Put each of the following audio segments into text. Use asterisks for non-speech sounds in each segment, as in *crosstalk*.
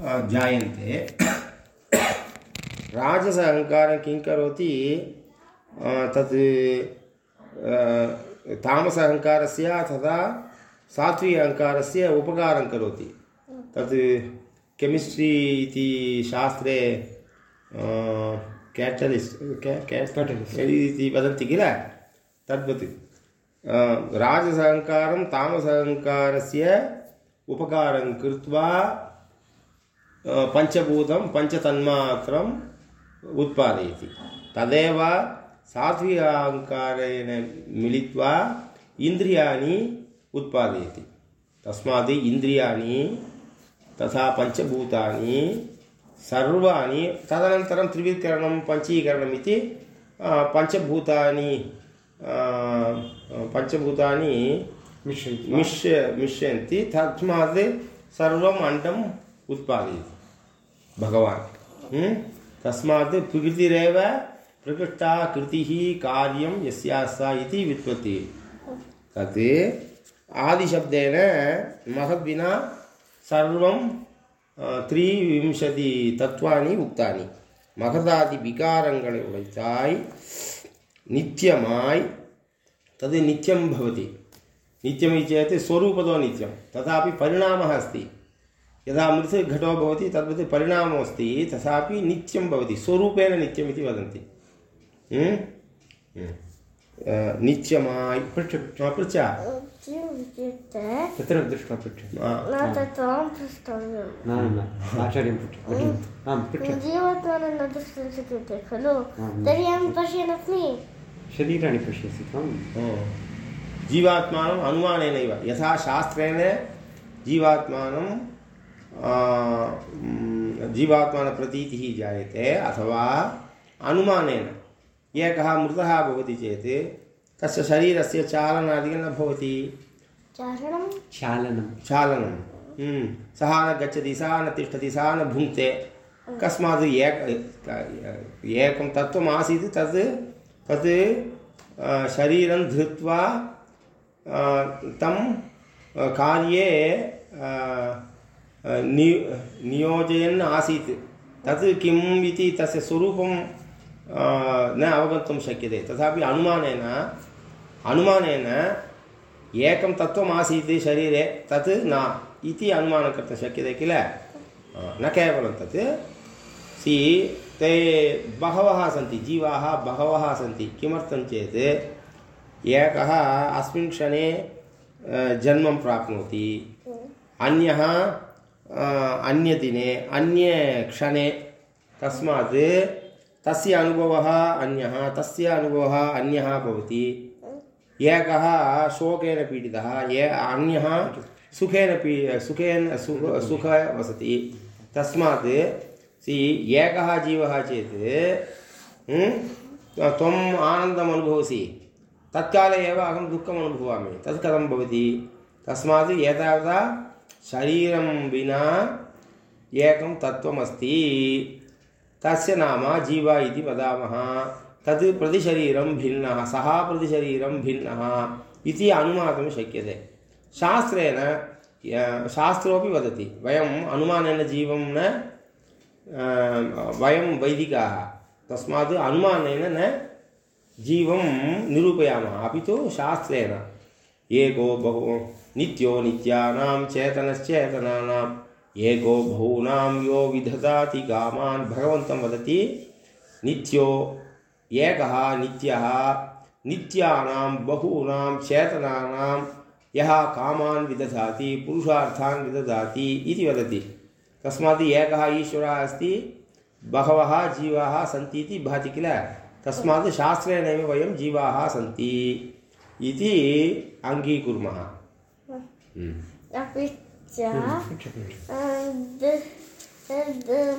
जायन्ते। राजस अहङ्कारं किं करोति? तत् तामस अहङ्कारस्य तथा सात्विक अहङ्कारस्य उपकारं करोति। तत् केमिस्ट्रि इति शास्त्रे केटलिस्ट् केटलिस्ट् इति वदन्ति किल? तद्वत् राजसहङ्कारं तामसहङ्कारस्य उपकारं कृत्वा पञ्चभूतं पञ्चतन्मात्रम् उत्पादयति। तदेव सात्विकाङ्कारेण मिलित्वा इन्द्रियाणि उत्पादयति। तस्मात् इन्द्रियाणि तथा पञ्चभूतानि सर्वाणि तदनन्तरं त्रिविकरणं पञ्चीकरणम् इति पञ्चभूतानि पञ्चभूतानि मिश्य मिश्यन्ति तस्मात् सर्वम् अण्डम् उत्पादयति। भगवान। हम्म? तस्मात् प्रकृतिरेव प्रकृष्टा कृति कार्यं यस्यासा इति तत् आदिशब्देन महद्विना सर्वं त्रिविंशतितत्त्वानि उक्तानि। மகதாதி விகாரங்களை உடைத்தாய் நித்தியமாய் தது நித்தியம் பவதி परिणाम சேத் अस्ति। यदा मृत् घटो भवति तद्वत् परिणामो अस्ति तथापि नित्यं भवति स्वरूपेण नित्यम् इति वदन्ति नित्यमाय् पृच्छ पृच्छ। तत्र दृष्ट्वा पृच्छ। न न आचार्यं पृच्छ। आं पृच्छ। जीवात्मानं न द्रष्टुं शक्यते खलु तर्हि अहं पश्यन्नस्मि शरीराणि पश्यसि त्वं। जीवात्मानम् अनुमानेनैव। यथा शास्त्रेण जीवात्मानं जीवात्मानप्रतीतिः जायते अथवा अनुमानेन एकः मृतः भवति चेत् तस्य शरीरस्य चालनादिकं न भवति चालनं चालनं सः न गच्छति सः न तिष्ठति सः न भुङ्क्ते कस्मात् एक एकं तत्त्वम् आसीत् तत् तत् शरीरं धृत्वा तं कार्ये नि, नियोजयन् आसीत्। तत् किम् इति तस्य स्वरूपं न अवगन्तुं शक्यते। तथापि अनुमानेन अनुमानेन एकं तत्त्वम् आसीत् शरीरे, तत् न इति अनुमानं कर्तुं शक्यते किल? न केवलं तत्। सि, ते बहवः सन्ति, जीवाः बहवः सन्ति। किमर्थं चेत्, एकः अस्मिन् क्षणे जन्मं प्राप्नोति। अन्यः अन्यदिने अन्यक्षणे तस्मात् तस्य अनुभवः अन्यः, तस्य अनुभवः अन्यः भवति। एकः शोकेन पीडितः ये अन्यः सुखेन पी, सुखेन सुख सुख वसति। तस्मात् सि, एकः जीवः चेत् त्वम् आनन्दम् अनुभवसि। तत्काले एव अहं दुःखम् अनुभवामि। तत् कथं भवति। तस्मात् एतावता शरीरं विना एकं तत्त्वमस्ति। तस्य नाम जीव इति वदामः। तत् प्रतिशरीरं भिन्नः, सः प्रतिशरीरं भिन्नः इति अनुमातुं शक्यते। शास्त्रेण शास्त्रोपि वदति, वयम् अनुमानेन जीवं न वयं वैदिकाः, तस्मात् अनुमानेन न जीवं निरूपयामः। अपि तु शास्त्रेण एको बहु नित्यो नित्यानां चेतनश्चेतनानाम् एको बहूनां यो विदधाति कामान् भगवन्तं वदति, नित्यो एकः नित्यः, नित्यानां बहूनां चेतनानां, यः कामान् विदधाति, पुरुषार्थान् विदधाति इति वदति। तस्मात् एकः ईश्वरः अस्ति, बहवः जीवाः सन्ति इति भाति किल? तस्मात् शास्त्रेणैव वयं जीवाः सन्ति। इति अङ्गीकुर्मः अपि च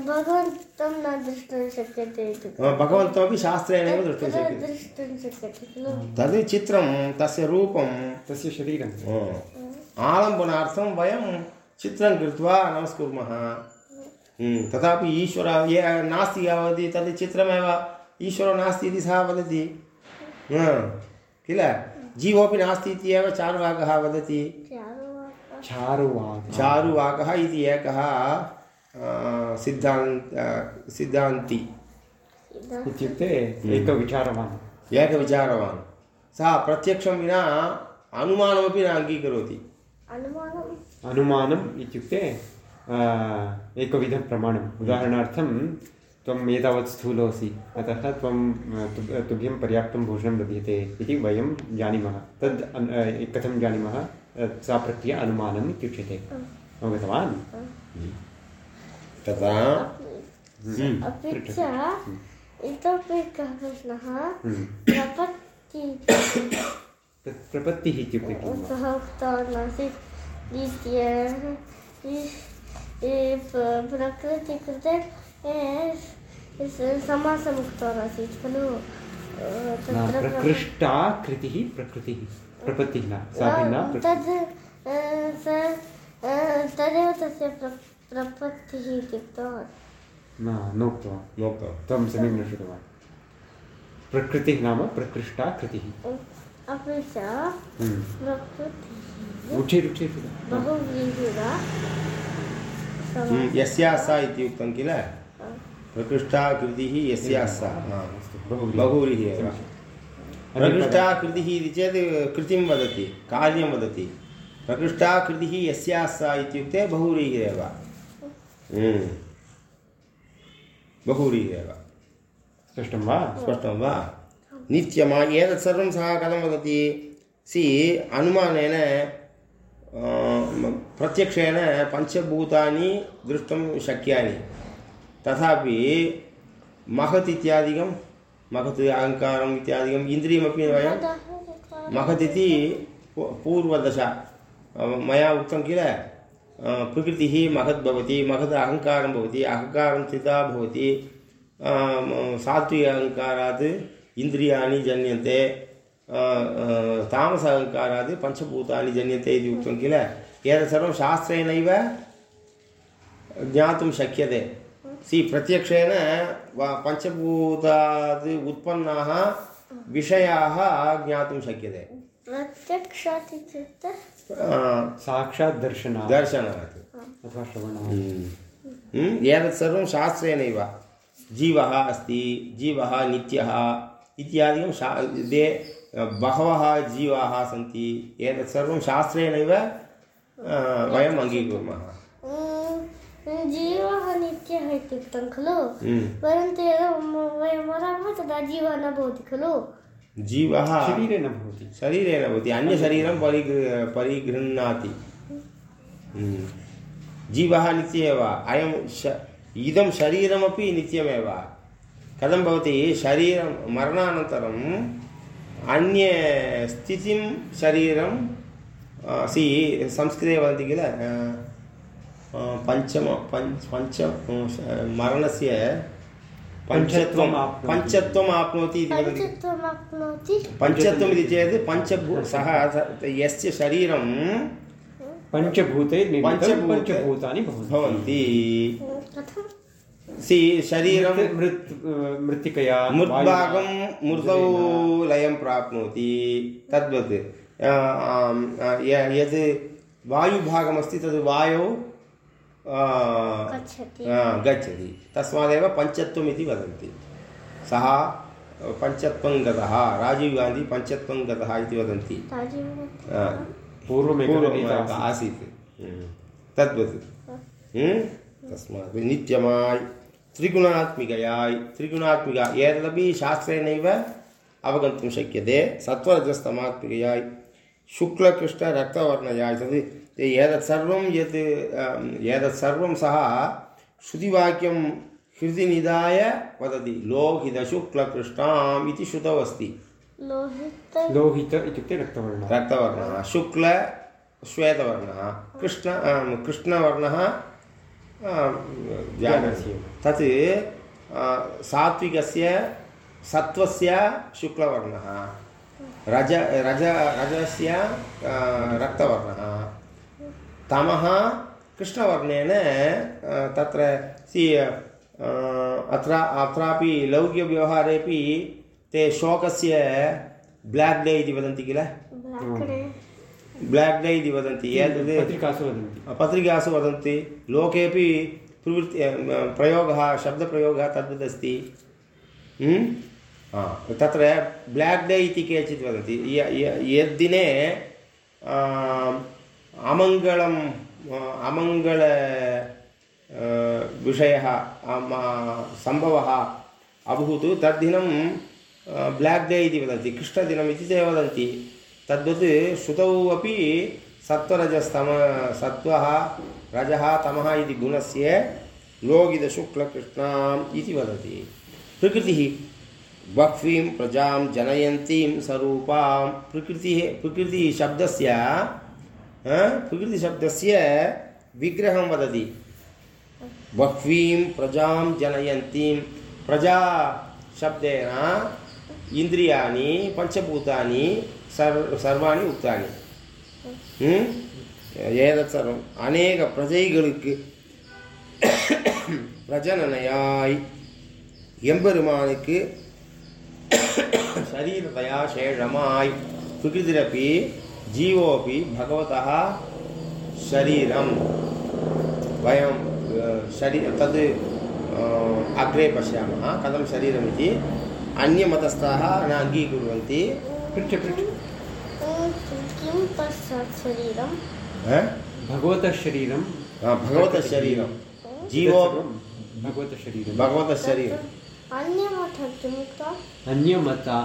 भगवन्तं न द्रष्टुं शक्यते भगवन्तमपि शास्त्रेणैव द्रष्टुं शक्यते। द्रष्टुं शक्यते खलु तद् चित्रं तस्य रूपं तस्य शरीरं। आलम्बनार्थं वयं चित्रं कृत्वा नमस्कुर्मः। तथापि ईश्वरः ये नास्ति वदति तद् चित्रमेव ईश्वरो नास्ति इति सः वदति। किल? जीवोपि नास्ति इत्येव चारुवाकः वदति। चारुवाकः। चारुवाकः। इति एकः सिद्धान्त सिद्धान्ति। इत्युक्ते एकविचारवान्। एकविचारवान्। सः प्रत्यक्षं विना अनुमानमपि न अङ्गीकरोति। अनुमानम्। अनुमानम् इत्युक्ते आ, एकविधं प्रमाणम् उदाहरणार्थं त्वम् एतावत् स्थूलोऽसि। अतः त्वं तु- तुभ्यं पर्याप्तं भोजनं लभ्यते इति वयं जानीमः। तद् कथं जानीमः? सा प्रक्रिया अनुमानम् इत्युच्यते। अवगतवान्? अपि च इतोपि एकः प्रश्नः। प्रपत्ति तत् प्रपत्तिः इत्युक्ते किं सः उक्तवान् आसीत्। द्वितीयः प्रकृति कृते ए, स- समासम् उक्तवान् आसीत् खलु प्रकृष्टा कृतिः प्रकृतिः प्रपत्तिः सा भिन्ना तद् स तदेव तस्य प्र प्रपत्तिः इति उक्तवान् न नोक्तवान् नोक्तवान् त्वं सम्यक् न श्रुतवान् प्रकृतिः नाम प्रकृष्टा कृतिः। अपि च हम्म। प्रकृतिः हम्म, यस्याः सा इति उक्तं किल? प्रकृष्टा कृतिः यस्याः सा बहुव्रीः एव। प्रकृष्टा कृतिः इति चेत् कृतिं वदति कार्यं वदति। प्रकृष्टा कृतिः यस्याः सा इत्युक्ते बहुव्रीः एव। बहुव्रीः एव। स्पष्टं वा? स्पष्टं वा? नित्यमा एतत् सर्वं सः कथं वदति? सि अनुमानेन प्रत्यक्षेण पञ्चभूतानि द्रष्टुं शक्यानि। तथापि महत् इत्यादिकं, महत् अहङ्कारम् इत्यादिकम् इन्द्रियमपि वयं महत् इति पूर्वदशा। मया उक्तं किल? प्रकृतिः महत् भवति, महत् अहङ्कारं भवति, अहङ्कारं त्रिधा भवति। सात्विक अहङ्कारात् इन्द्रियाणि जन्यन्ते। तामस अहङ्कारात् पञ्चभूतानि जन्यन्ते इति उक्तं किल? एतत् सर्वं शास्त्रेणैव ज्ञातुं शक्यते। सि प्रत्यक्षेण वा- पञ्चभूतात् उत्पन्नाः विषयाः ज्ञातुं शक्यते प्रत्यक्षात् इत्युक्ते साक्षात् दर्शनात् दर्शनात् अथवा श्रवणात् एतत् सर्वं शास्त्रेणैव जीवः अस्ति जीवः नित्यः इत्यादिकं शा दे बहवः जीवाः सन्ति एतत् सर्वं शास्त्रेणैव वयम् अङ्गीकुर्मः जीवः म- वयं मरामः तदा जीवः न भवति खलु जीवः शरीरे न भवति शरीरेण भवति अन्यशरीरं परिगृ परिगृह्णाति हम्म। जीवः नित्य एव अयं श इदं शरीरमपि नित्यमेव कथं भवति शरीरं मरणानन्तरम् अन्यस्थितिं शरीरं सि संस्कृते वदन्ति किल पञ्चम पञ्च पञ्च मरणस्य पञ्चत्वं पञ्चत्वम् आप्नोति। इति पञ्चत्वम् इति चेत् पञ्चभू सः यस्य शरीरं पञ्चभूते पञ्चभूतानि भवन्ति सि शरीरं मृत्- मृत् मृत्तिकया मृद्भागं मृतौ लयं प्राप्नोति तद्वत् यद् वायुभागमस्ति तद् वायौ गच्छति। तस्मादेव पञ्चत्वम् इति वदन्ति। सः पञ्चत्वं गतः। राजीव् गान्धी पञ्चत्वं गतः इति वदन्ति। राजीव पूर्वमेकः पूर्वम् नेता एकः आसीत्। तद्वत्। हम्म? तस्मात् नित्यमाय् त्रिगुणात्मिकयाय् त्रिगुणात्मिका एतदपि शास्त्रेणैव अवगन्तुं शक्यते। सत्त्वरजस्तमात्मिकयाय् शुक्लकृष्णरक्तवर्णयाय्। तद् एतत् सर्वं यत् एतत् सर्वं सः श्रुतिवाक्यं हृदि निधाय वदति लोहितशुक्लकृष्णाम् इति श्रुतौ अस्ति लोहित लोहित इत्युक्ते रक्तवर्णः। रक्तवर्णः शुक्ल श्वेतवर्णः कृष्ण आम्, कृष्णवर्णः जानासि तत् सात्विकस्य सत्त्वस्य शुक्लवर्णः रज रज रजस्य रक्तवर्णः। तमः कृष्णवर्णेन तत्र सि अत्र अत्रापि लौकिकव्यवहारेपि ते शोकस्य ब्लाक् डे इति वदन्ति किल? Block day. इति वदन्ति एतद् पत्रिकासु वदन्ति। पत्रिकासु वदन्ति लोकेपि प्रवृत्ति प्रयोगः शब्दप्रयोगः तद्वदस्ति हम्म? तत्र ब्लाक् डे इति केचित् वदन्ति य- य- यद्दिने आ, अमङ्गलम् आ, अमङ्गल विषयः सम्भवः अभूत्। तद्दिनं ब्लाक् डे इति वदन्ति कृष्णदिनम् इति ते वदन्ति। तद्वत् श्रुतौ अपि सत्त्वरजस्तम सत्त्वः रजः तमः इति गुणस्य लोगितशुक्लकृष्णाम् इति वदति। प्रकृतिः बह्वीं प्रजां जनयन्तीं स्वरूपां प्रकृतिः प्रकृतिशब्दस्य हा, प्रकृतिशब्दस्य विग्रहं वदति बह्वीं प्रजां जनयन्तीं प्रजा शब्देन इन्द्रियाणि पञ्चभूतानि सर् सर्वाणि उक्तानि ம்? ஏதத் சர்வம் அநேக பிரஜைகளுக்கு பிரஜனனையாய் எம்பெருமானுக்கு शरीरतया शेषमाय् प्रकृतिरपि जीवोऽपि भगवतः शरीरं वयं अ, शरी तद् अग्रे पश्यामः कथं शरीरमिति। अन्यमतस्थाः न अङ्गीकुर्वन्ति। पृच्छ पृच्छ। किं पश्चात् शरीरं ह? भगवतः शरीरं भगवतः शरीरं जीवो भगवतः शरीरं भगवतः शरीरं अन्यमता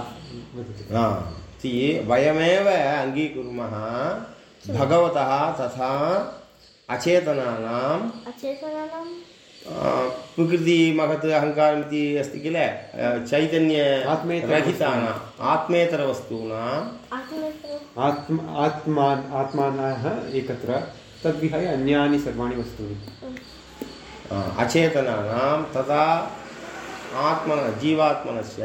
वदति हा। इति वयमेव अङ्गीकुर्मः भगवतः तथा अचेतनानाम्। अचेतनानां आ, प्रकृति महत् अहङ्कारमिति अस्ति किल? आ, चैतन्यरहितानाम् आत्मेतरवस्तूनाम्। आत्मेतरं आत्म आत्मा आत्मानः एकत्र तद्विहाय अन्यानि सर्वाणि वस्तूनि। अचेतनानां तथा आत्मन जीवात्मनस्य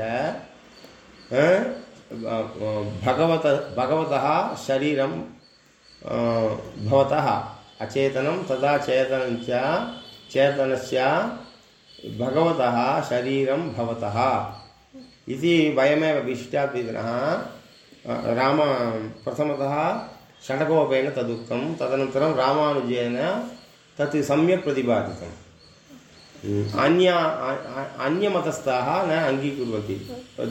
भगवत भगवतः शरीरं भवतः अचेतनं तथा चेतनं च चेतनस्य भगवतः शरीरं भवतः। इति वयमेव विशिष्टाद्वैतिनः आ, राम प्रथमतः षडकोपेन तदुक्तं तदनन्तरं रामानुजेन तत् सम्यक् प्रतिपादितम् अन्य अन्यमतस्थाः न अङ्गीकुर्वन्ति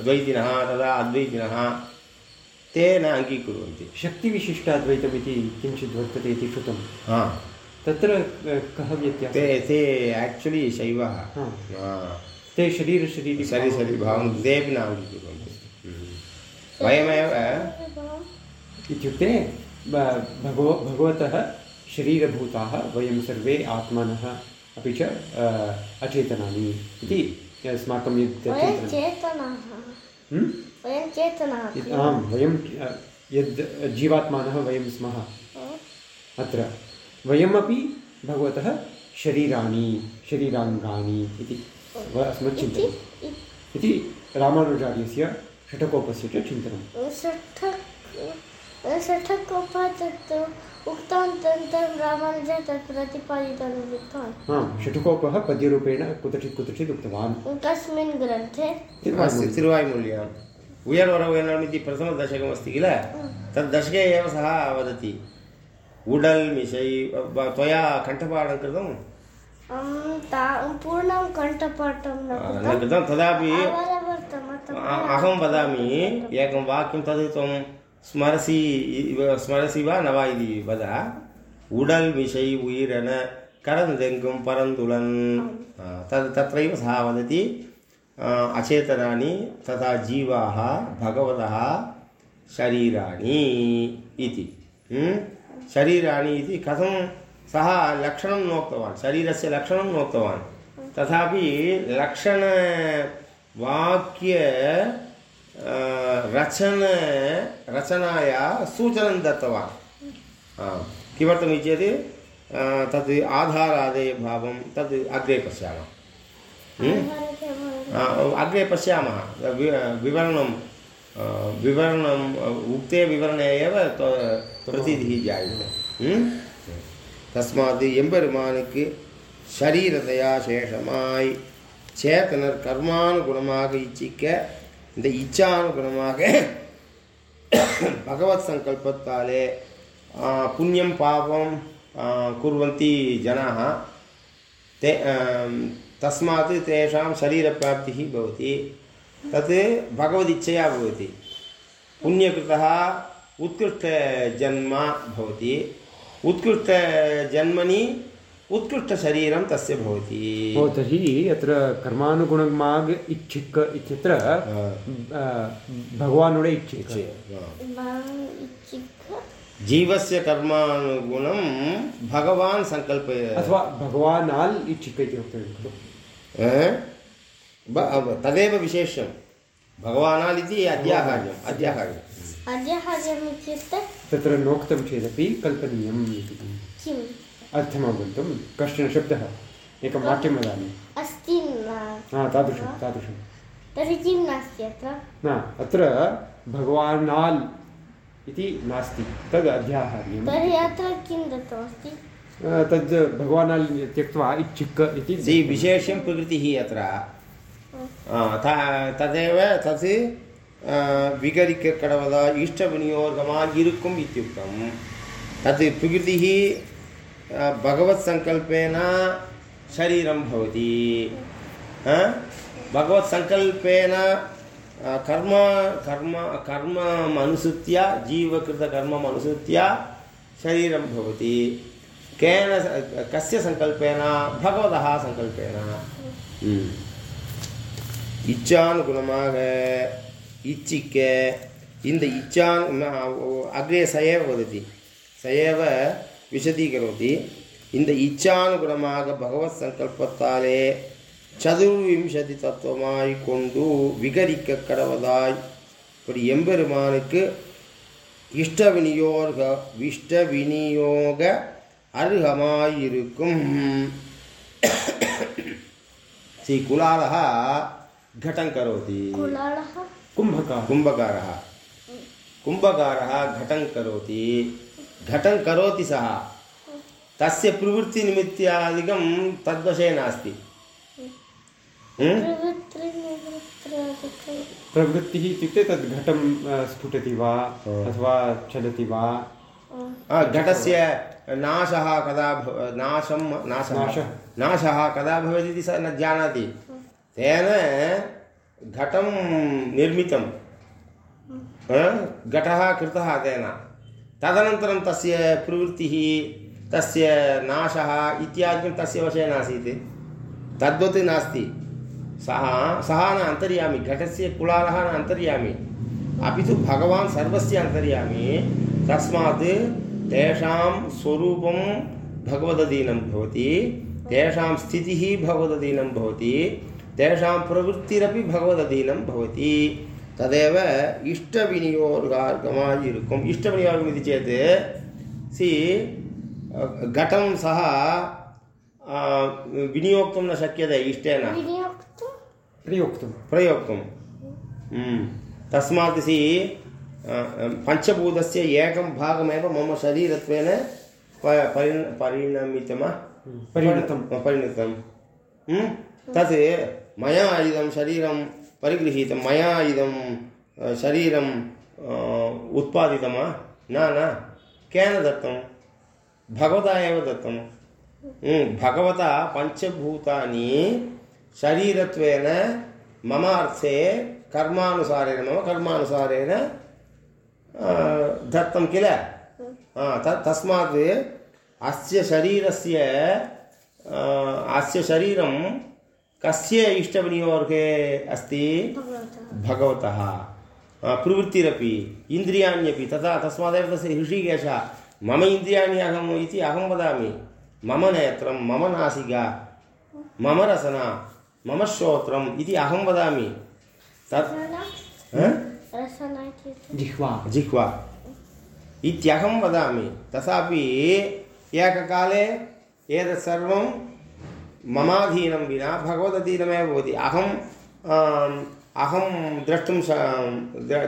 द्वैतिनः तदा अद्वैतिनः ते न अङ्गीकुर्वन्ति शक्तिविशिष्टाद्वैतमिति किञ्चित् वर्तते इति श्रुतं हा तत्र कः व्यत्यासः ते ते आक्चुलि शैवः। ते शरीरशरीरि सरि सरि भावं तेपि न अङ्गीकुर्वन्ति वयमेव इत्युक्ते भगव भगवतः शरीरभूताः वयं सर्वे आत्मानः अपि च अचेतनानि इति अस्माकं यत् आं वयं यद् जीवात्मानः वयं स्मः। अत्र वयमपि भगवतः शरीराणि शरीराङ्गानि इति अस्मत् इति चिन्तनम् इति रामानुजार्यस्य षठकोपस्य च चिन्तनं रामानुजः उक्तवान् आं षट्कोपः पद्यरूपेण कुत्रचित् कुत्रचित् उक्तवान् कस्मिन् ग्रन्थे उयर्वरवयनम् इति प्रथमदशकमस्ति किल तद् दशके एव सः वदति उडल् मिशै त्वया कण्ठपाठं कृतं पूर्णं कण्ठपाठं न न कृतं तदापि अहं वदामि एकं वाक्यं तद् त्वं ஸ்மரசி ஸ்மரசி வா நவா இது வத உடல் விஷை உயிரென கடந்தெங்கும் பரந்துலன் தத் தத்தைவ சா வதத்தி அச்சேதனானி ததா ஜீவாக பகவதः शरीराणि इति शरीराणि इति कथं सः लक्षणं नोक्तवान् शरीरस्य लक्षणं नोक्तवान् तथापि लक्षणवाक्य रचन रचनाया सूचनं दत्तवान् आम्. किमर्थमिति चेत् अ, तद् आधारादेयभावं तद् अग्रे पश्यामः हं? अ, अग्रे पश्यामः वि- विवरणं अ, विवरणम् अ, उक्ते विवरणे एव त- प्रतीतिः जायते ம்? தஸ்மாத் எம்பெருமானுக்கு சரீரத்தையா சேஷமாய் சேத்தனர் கர்மானுகுணமாக இச்சிக்க இந்த இச்சானுகுணமாக *coughs* பகவத் சங்கல்பத்தாலே ஆ, புண்ணியம் பாபம் ஆ, குர்வந்தி ஜனாः ते अं, तस्मात् तेषां शरीरप्राप्तिः भवति तत् भगवदिच्छया भवति पुण्यकृतः उत्कृष्टजन्म भवति उत्कृष्टजन्मनि उत्कृष्टशरीरं तस्य भवति। ओ तर्हि अत्र कर्मानुगुणमार्ग इच्छिक् इत्यत्र। भगवानुडे इच्छिक् जीवस्य कर्मानुगुणं भगवान् सङ्कल्पय अथवा भगवानाल् इच्छिक् इति वक्तव्यं खलु। तदेव विशेषं। भगवानाल् इति अद्याहार्यम् अद्याहार्यम् अद्य इत्युक्ते? तत्र नोक्तं चेदपि कल्पनीयम् इति। किम्? अर्थमवगन्तुं कश्चन शब्दः एकं वाक्यं वदामि। अस्ति न हा तादृशं तादृशं। तर्हि किं नास्ति अत्र? न अत्र भगवानाल् इति नास्ति तद् अध्याहार्यं तर्हि अत्र किं दत्तमस्ति? तद् भगवानाल् त्यक्त्वा इच्छिक् इति जि विशेषं प्रकृतिः अत्र। तदेव तत् इरुक्कुम् इत्युक्तं तत् प्रकृतिः भगवत्सङ्कल्पेन शरीरं भवति। भगवत्सङ्कल्पेन कर्म कर्म कर्म अनुसृत्य जीवकृतकर्मम् अनुसृत्य शरीरं भवति। केन कस्य सङ्कल्पेन भगवतः सङ्कल्पेन हम्म। इच्छानुगुणमाग इच्छिके इन्द इच्छा अग्रे स एव वदति। स एव விசதீகரோதி இந்த இச்சானுகுணமாக பகவத் சங்கல்பத்தாலே சதுர்விம்சதி தத்துவமாய் கொண்டு விகரிக்க கடவதாய். இப்படி எம்பெருமானுக்கு இஷ்ட விநியோக இஷ்ட விநியோக அருகமாயிருக்கும். ஸ்ரீ குலாலக घटं करोति कुम्भकार कुम्भकारः कुम्भकारः घटं करोति घटं करोति सः। तस्य प्रवृत्तिनिमित्तादिकं तद्वशे नास्ति। प्रवृत्तिः इत्युक्ते तद् घटं स्फुटति वा अथवा चलति वा। घटस्य नाशः कदा भव नाशं नाशः। नाशः। नाशः कदा भवति इति सः न जानाति। तेन घटं निर्मितं घटः कृतः तेन। तदनन्तरं तस्य प्रवृत्तिः, तस्य नाशः इत्यादिकं तस्य वशे नासीत्। तद्वत् नास्ति। सः सः न अन्तर्यामि, घटस्य कुलालः न अन्तर्यामि। अपि तु भगवान् सर्वस्य अन्तर्यामि। तस्मात् तेषां स्वरूपं भगवदधीनं भवति। तेषां स्थितिः भगवदधीनं भवति। तेषां प्रवृत्तिरपि भगवदधीनं भवति। तदेव इष्टविनियोगार्गमायिरुक्कुम् इष्टविनियोगम् इति चेत् सी घटं सह विनियोक्त न शक्यते इष्ट प्रयोक्तुं। प्रयोक्तुं। हम्म। तस्मा सी पंचभूत एकं भागमेव मम शरीर परिण परिणमितं परिणतं परिणतं हम्म। तत् मया इदं शरीरं परिगृहीतं मया इदं शरीरं अ, उत्पादितं वा? न न। केन दत्तं भगवता एव दत्तं हम्म, भगवता पञ्चभूतानि शरीरत्वेन मम अर्थे कर्मानुसारेण मम कर्मानुसारेण दत्तं किल? तस्मात् अस्य शरीरस्य अस्य शरीरं कस्य इष्टविनियोगे अस्ति? भगवतः। भगवतः। प्रवृत्तिरपि इन्द्रियाण्यपि तथा तस्मादेव तस्य ऋषिकेशः। मम इन्द्रियाणि अहम् इति अहं वदामि। मम नेत्रं मम नासिका मम रसना मम श्रोत्रम् इति अहं वदामि। तत् ह? जिह्वा। जिह्वा। इत्यहं वदामि। तथापि एककाले एतत् सर्वं ममाधीनं विना भगवदधीनमेव भवति। आम्, अहं द्रष्टुं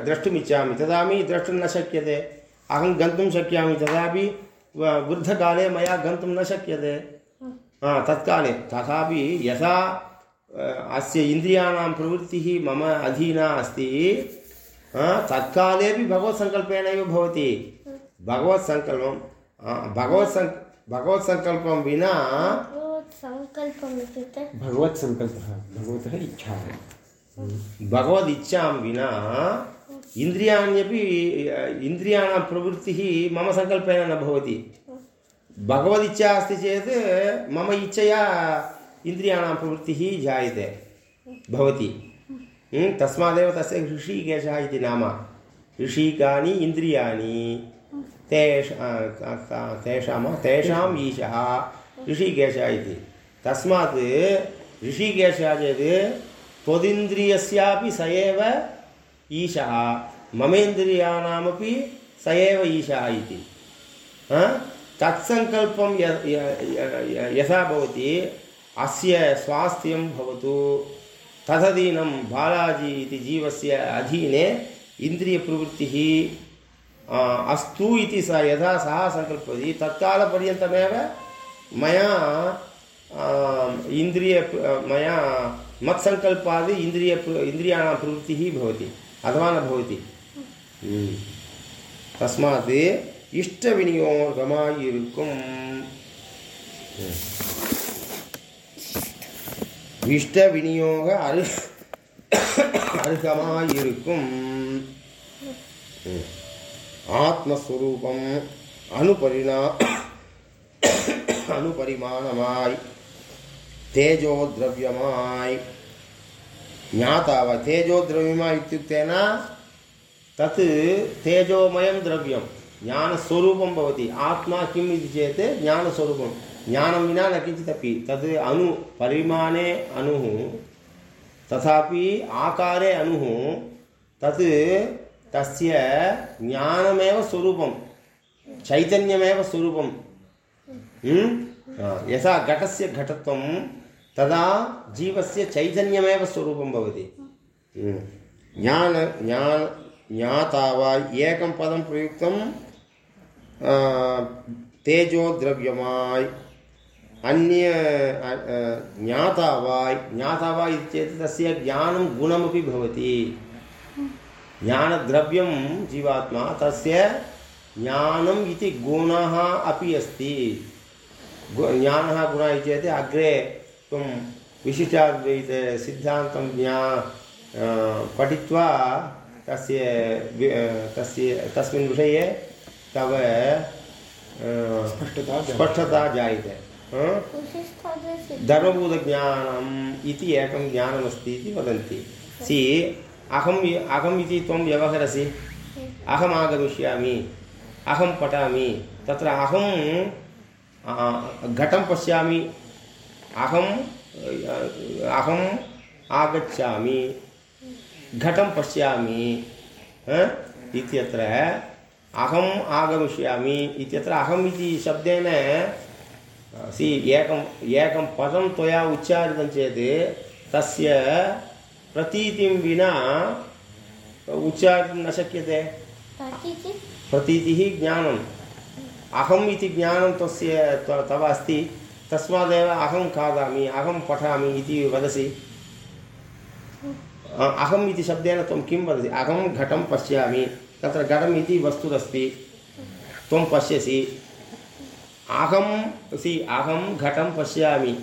द्रष्टुमिच्छामि तदापि द्रष्टुं न शक्यते। अहं गन्तुं शक्यामि। तदापि वृद्धकाले मया गन्तुं न शक्यते। तत्काले। तथापि यथा अस्य इन्द्रियाणां प्रवृत्तिः मम अधीना अस्ति तत्कालेपि भगवत्सङ्कल्पेनैव भवति। भगवत्सङ्कल्पं हा, भगवत्सङ् भगवत्सङ्कल्पं विना सङ्कल्पम् इत्युक्ते भगवत्सङ्कल्पः भगवतः इच्छा भगवदिच्छां विना इन्द्रियाण्यपि इन्द्रियाणां प्रवृत्तिः मम सङ्कल्पेन न भवति। भगवदिच्छा अस्ति चेत् मम इच्छया इन्द्रियाणां प्रवृत्तिः जायते हं, इति नाम। ऋषिकानि इन्द्रियाणि तेष ईशः ऋषिकेशः तस्मात् ऋषिकेशः चेत् त्वदिन्द्रियस्यापि स एव ईशः, ममेन्द्रियाणामपि स एव ईशः इति। तत्सङ्कल्पं यथा भवति, अस्य स्वास्थ्यं भवतु। तदधीनं बालाजी इति जीवस्य अधीने इन्द्रियप्रवृत्तिः अस्तु इति स यथा सः सङ्कल्पति। तत्कालपर्यन्तमेव मया इन्द्रिय मया मत्सङ्कल्पात् इन्द्रिय इन्द्रियाणां प्रवृत्तिः भवति अथवा न भवति ம். தஸ்மாத் இஷ்ட விநியோகமாயிருக்கும் இஷ்ட விநியோக அரு அருகமாயிருக்கும் ம். ஆத்மஸ்வரூபம் அனுபரிணா அனுபரிமாணமாய் तेजोद्रव्यमाय् ज्ञाता वा तेजोद्रव्यमा इत्युक्ते न तत् तेजोमयं द्रव्यं ज्ञानस्वरूपं भवति आत्मा किम् इति चेत् ज्ञानस्वरूपं ज्ञानं विना न किञ्चिदपि तद् अणु परिमाणे अणुः तथापि आकारे अणुः तत् तस्य ज्ञानमेव स्वरूपं चैतन्यमेव स्वरूपं यथा घटस्य घटत्वं तदा जीवस्य चैतन्यमेव स्वरूपं भवति। हम्म. ज्ञान ज्ञान ज्ञाता वा एकं पदं प्रयुक्तं तेजोद्रव्यमाय् अन्य ज्ञाता वा ज्ञाता वा इति चेत् तस्य ज्ञानं गुणमपि भवति। ज्ञानद्रव्यं जीवात्मा तस्य ज्ञानम् इति गुणः अपि अस्ति। ज्ञानः गुणः इति चेत् अग्रे त्वं विशिष्टाद्वैतसिद्धान्तं ज्ञा अ, पठित्वा तस्य तस्य तस्मिन् विषये तव स्पष्टता। स्पष्टता जायते? विशिष्टाद्वैत धर्मभूतज्ञानम् इति एकं ज्ञानमस्ति इति वदन्ति। सि अहम् अहम् इति त्वं व्यवहरसि। अहम् आगमिष्यामि। अहं पठामि। तत्र अहं घटं पश्यामि। अहं अहम अहम् आगच्छामि घटं पश्यामि ह? इत्यत्र अहम् आगमिष्यामि इत्यत्र अहम् इति शब्देन सि एकम् एकं पदं त्वया उच्चारितं चेत् तस्य प्रतीतिं विना उच्चारितुं न शक्यते। प्रतीति? प्रतीतिः ज्ञानम्। अहम् इति ज्ञानं तस्य तव अस्ति। तस्मादेव अहं खादामि अहं पठामि इति वदसि। अहम् इति शब्देन त्वं किं वदसि? अहं घटं पश्यामि तत्र घटम् इति वस्तुरस्ति त्वं पश्यसि। अहं सि अहं घटं पश्यामि।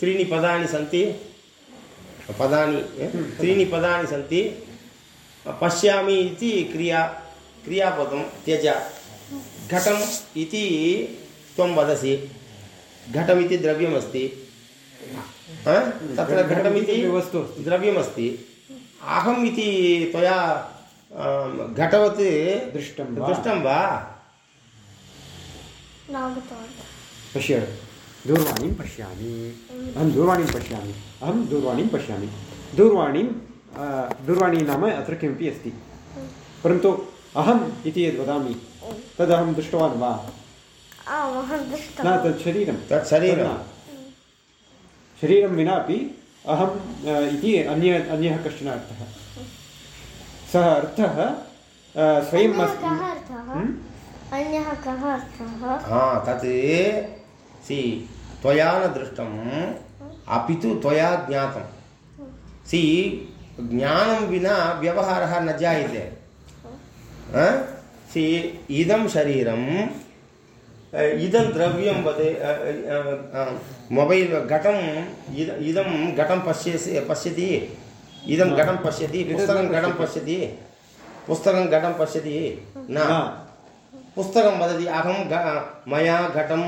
त्रीणि पदानि सन्ति। पदानि त्रीणि पदानि सन्ति। पश्यामि इति क्रिया क्रियापदं त्यज। घटम् इति त्वं वदसि घटमिति द्रव्यमस्ति। तत्र घटमिति वस्तु अस्ति। द्रव्यमस्ति। अहम् इति त्वया घटवत् दृष्टं दृष्टं वा? पश्य दूरवाणीं पश्यामि। अहं दूरवाणीं पश्यामि। अहं दूरवाणीं पश्यामि। दूरवाणीं दूरवाणी नाम अत्र किमपि अस्ति। परन्तु अहम् इति यद् वदामि तदहं दृष्टवान् वा? न तत् शरीरं। तत् शरीरं। शरीरं विनापि अहम् इति अन्य अन्यः कश्चन अर्थः। सः अर्थः स्वयम् अन्यः अस्ति। कः अर्थः? हम्म? हा तत् सि त्वया न दृष्टम् अपि तु त्वया ज्ञातं। सि ज्ञानं विना व्यवहारः न जायते। सि इदं शरीरं इदं द्रव्यं वद मोबैल् घटम् इद इदं घटं पश्यसि पश्यति इदं घटं पश्यति पुस्तकं घटं पश्यति। पुस्तकं घटं पश्यति न। पुस्तकं वदति अहं घ मया घटं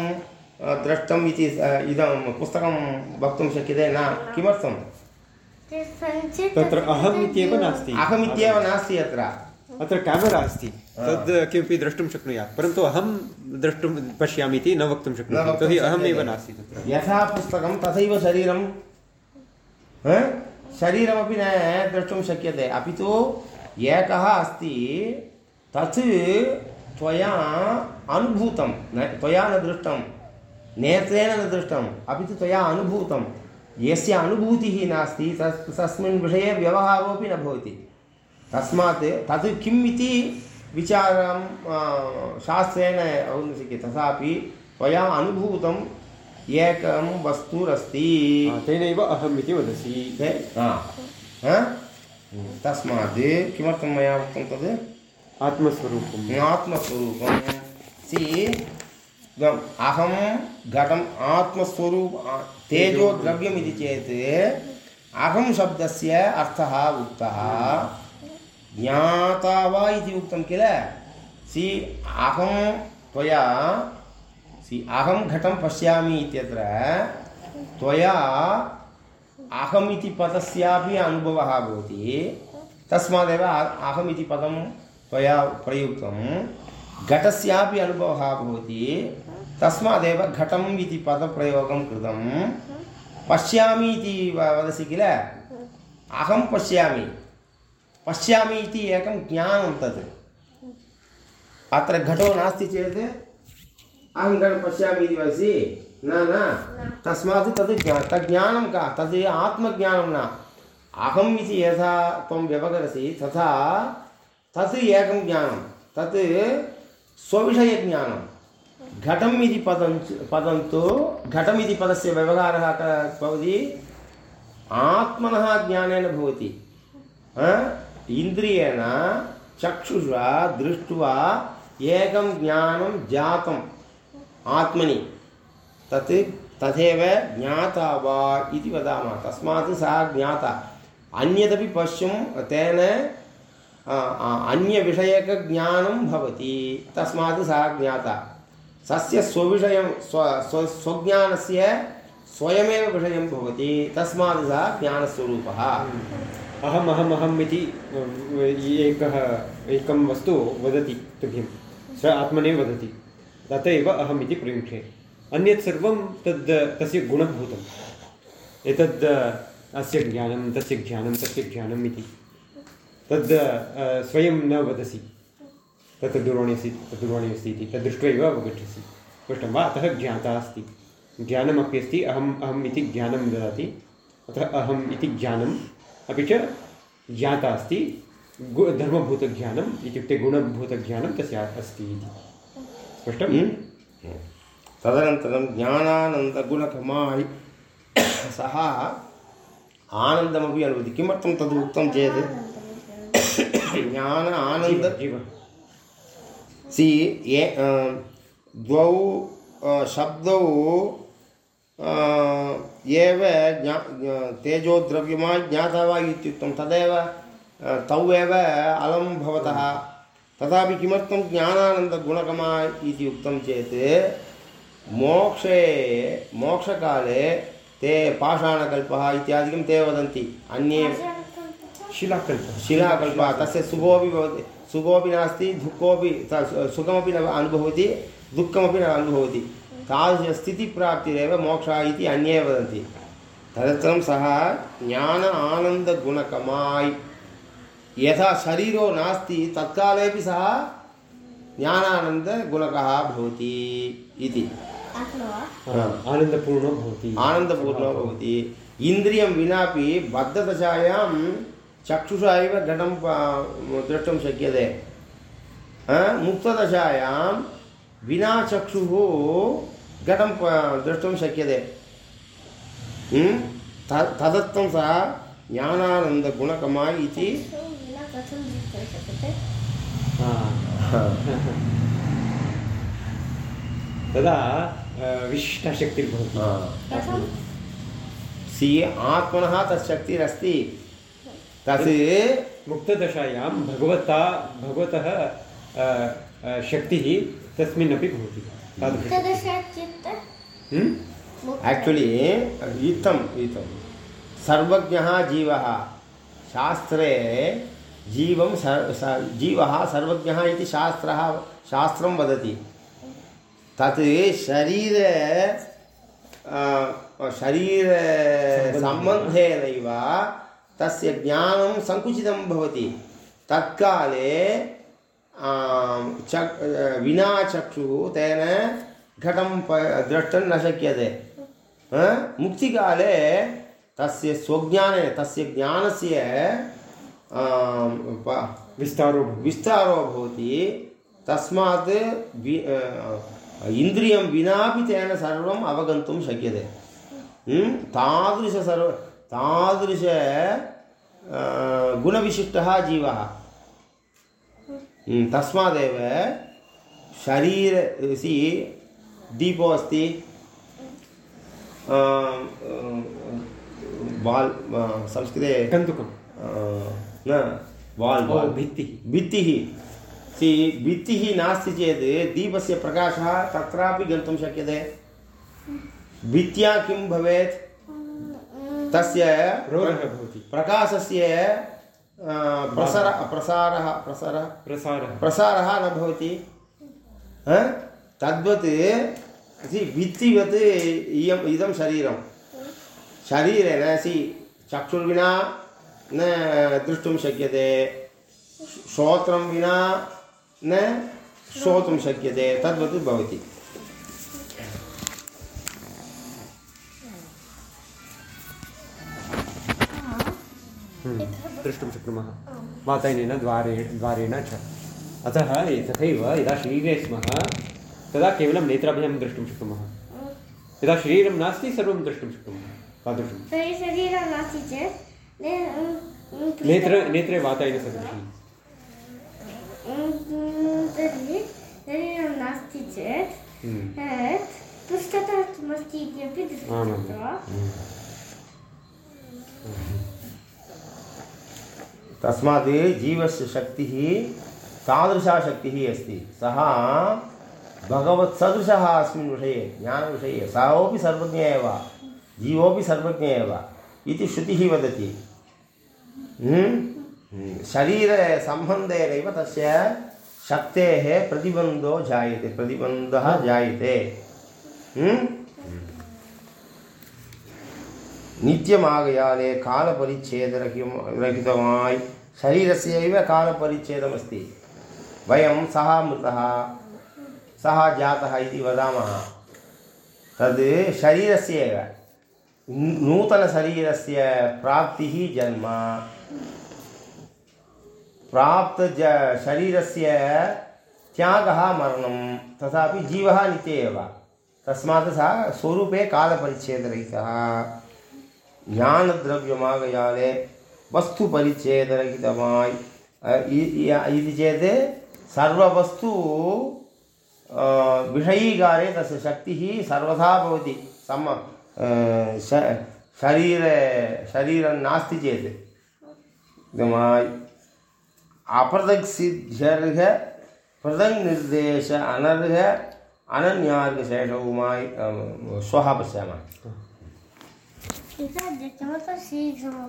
दृष्टम् इति इदं पुस्तकं वक्तुं शक्यते न। किमर्थं तत्र अहम् इत्येव नास्ति। अहमित्येव नास्ति अत्र। अत्र केमेरा अस्ति। तद् किमपि द्रष्टुं शक्नुयात् परन्तु अहं द्रष्टुं पश्यामि इति न वक्तुं शक्नोमि यतोहि अहमेव। नास्ति तत्र यथा पुस्तकं तथैव शरीरं हा? शरीरमपि न द्रष्टुं शक्यते अपि तु एकः अस्ति तत् त्वया अनुभूतं न त्वया न दृष्टं नेत्रेण न दृष्टम् अपि तु त्वया अनुभूतं यस्य अनुभूतिः नास्ति तस् तस्मिन् विषये व्यवहारोपि न भवति तस्मात् तत् किम् इति विचारं शास्त्रेण शक्यते तथापि त्वया अनुभूतम् एकं वस्तुरस्ति। तेनैव अहम् इति वदसि। ते? हा। हा? तस्मात् किमर्थं मया उक्तं तद्? आत्मस्वरूपम्। आत्मस्वरूपं सि अहं घटम् आत्मस्वरूप तेजो द्रव्यमिति चेत् अहं शब्दस्य अर्थः उक्तः। ज्ञाता वा इति उक्तं किल? सि अहं त्वया, सि अहं घटं पश्यामि इत्यत्र, त्वया अहमिति पदस्यापि अनुभवः भवति। तस्मादेव अ- अहमिति पदं त्वया प्रयुक्तं। घटस्यापि अनुभवः भवति। तस्मादेव घटम् इति पदप्रयोगं कृतं। पश्यामि इति वदसि किल? अहं पश्यामि। पश्यामि इति एकं ज्ञानं तत्। अत्र घटो नास्ति चेत् अहं घटं पश्यामि इति वदसि। न न। तस्मात् तद् ज्ञा का? तद् आत्मज्ञानं न। अहम् इति यथा त्वं व्यवहरसि तथा तत् एकं ज्ञानं। तत् स्वविषयज्ञानं। घटम् इति पदं पदं तु घटम् इति पदस्य व्यवहारः भवति। आत्मनः ज्ञानेन भवति? इन्द्रियेण चक्षुषा दृष्ट्वा एकं ज्ञानं जातम्। आत्मनि। तत् तथैव ज्ञाता वा इति वदामः। तस्मात् सः ज्ञाता। अन्यदपि पश्यं तेन अन्यविषयकज्ञानं भवति। तस्मात् सः ज्ञाता। सस्य स्वविषयं, स्व स्व, स्वज्ञानस्य स्वयमेव विषयं भवति। तस्मात् सः ज्ञानस्वरूपः। अहम् अहम् अहम् इति एकः, एकं वस्तु वदति तुभ्यं स आत्मनेव वदति। अत एव अहम् इति प्रयुङ्क्षे अन्यत् सर्वं तद्, तस्य गुणभूतम्। एतद्, अस्य ज्ञानं, तस्य ज्ञानं, तस्य ज्ञानम् इति। तद् स्वयं न वदसि। तत् दूरवाणी अस्ति, तत् दूरवाणी अस्ति इति। तद् एव अवगच्छसि। वा? अतः ज्ञाता अस्ति। ज्ञानमपि अस्ति। अहम् अहम् इति ज्ञानं ददाति। अतः अहम् इति ज्ञानम् अपि च ज्ञाता अस्ति। गु धर्मभूतज्ञानम् इत्युक्ते गुणभूतज्ञानं तस्य अस्ति इति। स्पष्टं? तदनन्तरं ज्ञानानन्दगुणकमायि सः आनन्दमपि अनुभवति किमर्थं तद् उक्तं चेत्? ज्ञान आनन्द जीव सि ये द्वौ अ, शब्दौ अ, एव ज्ञा ज्ञा- तेजोद्रव्यमा ज्ञाता वा इत्युक्तं तदेव तौ एव अलं भवतः। तथापि किमर्थं ज्ञानानन्दगुणकमा इति उक्तं चेत् मोक्षे मोक्षकाले ते पाषाणकल्पः इत्यादिकं ते वदन्ति। अन्ये शिलाकल्पः। शिलाकल्पः तस्य सुखोपि भवति सुखोपि नास्ति दुःखोपि सुखमपि न अनुभवति दुःखमपि न अनुभवति। तादृशस्थितिप्राप्तिरेव मोक्षः इति अन्ये वदन्ति। तदर्थं सः ज्ञान आनन्दगुणकमाय् यथा शरीरो नास्ति तत्कालेपि सः ज्ञानानन्दगुणकः भवति इति। हा, आनन्दपूर्णो भवति। आनन्दपूर्णो भवति। इन्द्रियं विनापि बद्धदशायां चक्षुषा एव घटं द्रष्टुं शक्यते। मुक्तदशायां विना चक्षुः घटं द्रष्टुं शक्यते। हम्म? त- तदर्थं सः ज्ञानानन्दगुणकमा इति हा, तदा अ, विशिष्टा शक्तिर्भवति सी आत्मनः तत् शक्तिरस्ति। तत् मुक्तदशायां भगवता भगवतः शक्तिः तस्मिन्नपि भवति। तादृश मुक्तदशा इत्युक्ते? मुक्त- आक्चुलि इत्थम् इत्थं सर्वज्ञः जीवः शास्त्रे जीवं स- जीवः सर्वज्ञः इति शास्त्रः शास्त्रं वदति तत् शरीर शरीरसम्बन्धेनैव तस्य ज्ञानं सङ्कुचितं भवति तत्काले चक् विना चक्षुः तेन घटं प द्रष्टुं न शक्यते। हा? मुक्तिकाले तस्य स्वज्ञाने तस्य ज्ञानस्य विस्तारो विस्तारो भवति। तस्मात् वि इन्द्रियं विनापि तेन सर्वम् अवगन्तुं शक्यते? तादृश सर्व तादृश गुणविशिष्टः जीवः। तस्मादेव शरीर सि दीपो अस्ति अ, अ, संस्कृते कन्दुकं न वाल् वाल् भित्तिः भित्तिः सि भित्तिः नास्ति चेत् दीपस्य प्रकाशः तत्रापि गन्तुं शक्यते भित्त्या किं भवेत् तस्य रोगः भवति प्रकाशस्य प्रसर प्रसारः प्रसारः? प्रसारः। प्रसारः न भवति। ह? तद्वत् सि भित्तिवत् इयम् इदं शरीरं शरीरेण सि चक्षुर्विना न द्रष्टुं शक्यते। श्रोत्रं विना न श्रोतुं शक्यते। तद्वत् भवति। द्रष्टुं शक्नुमः। वातायनेन द्वारे द्वारेण च। अतः तथैव यदा शरीरे स्मः तदा केवलं नेत्राभ्यां द्रष्टुं शक्नुमः। यदा शरीरं नास्ति सर्वं द्रष्टुं शक्नुमः। तादृशं नेत्र नेत्रे वातायनसदृशी तर्हि शरीरं नास्ति चेत् हम्म, पृष्ठतः किमस्ति इत्यपि तस्मात् जीवस्य शक्तिः तादृशा शक्तिः अस्ति सः भगवत्सदृशः अस्मिन् विषये, ज्ञानविषये सोऽपि सर्वज्ञ एव जीवोऽपि सर्वज्ञ एव इति श्रुतिः वदति हम्म? हम्म। शरीरसम्बन्धेनैव तस्य शक्तेः प्रतिबन्धो जायते, प्रतिबन्धः जायते नित्यमागयाले कालपरिच्छेदरहितं रहितमाय् शरीरस्यैव कालपरिच्छेदमस्ति। वयं सः मृतः, सः जातः इति वदामः। तद् शरीरस्य एव नूतनशरीरस्य प्राप्तिः जन्म। प्राप्तज शरीरस्य त्यागः मरणं, तथापि जीवः नित्य एव तस्मात् सः स्वरूपे कालपरिच्छेदरहितः। ज्ञानद्रव्यमागयाले वस्तुपरिच्छेदरहितमाय् इति चेत् सर्ववस्तु अ, विषयीकारे तस्य शक्तिः सर्वथा भवति सम शरीरे शरीरं नास्ति चेत् इदमाय् अपृथक् सिद्ध्यर्ह पृथक् निर्देश अनर्ह Isso é de que eu não.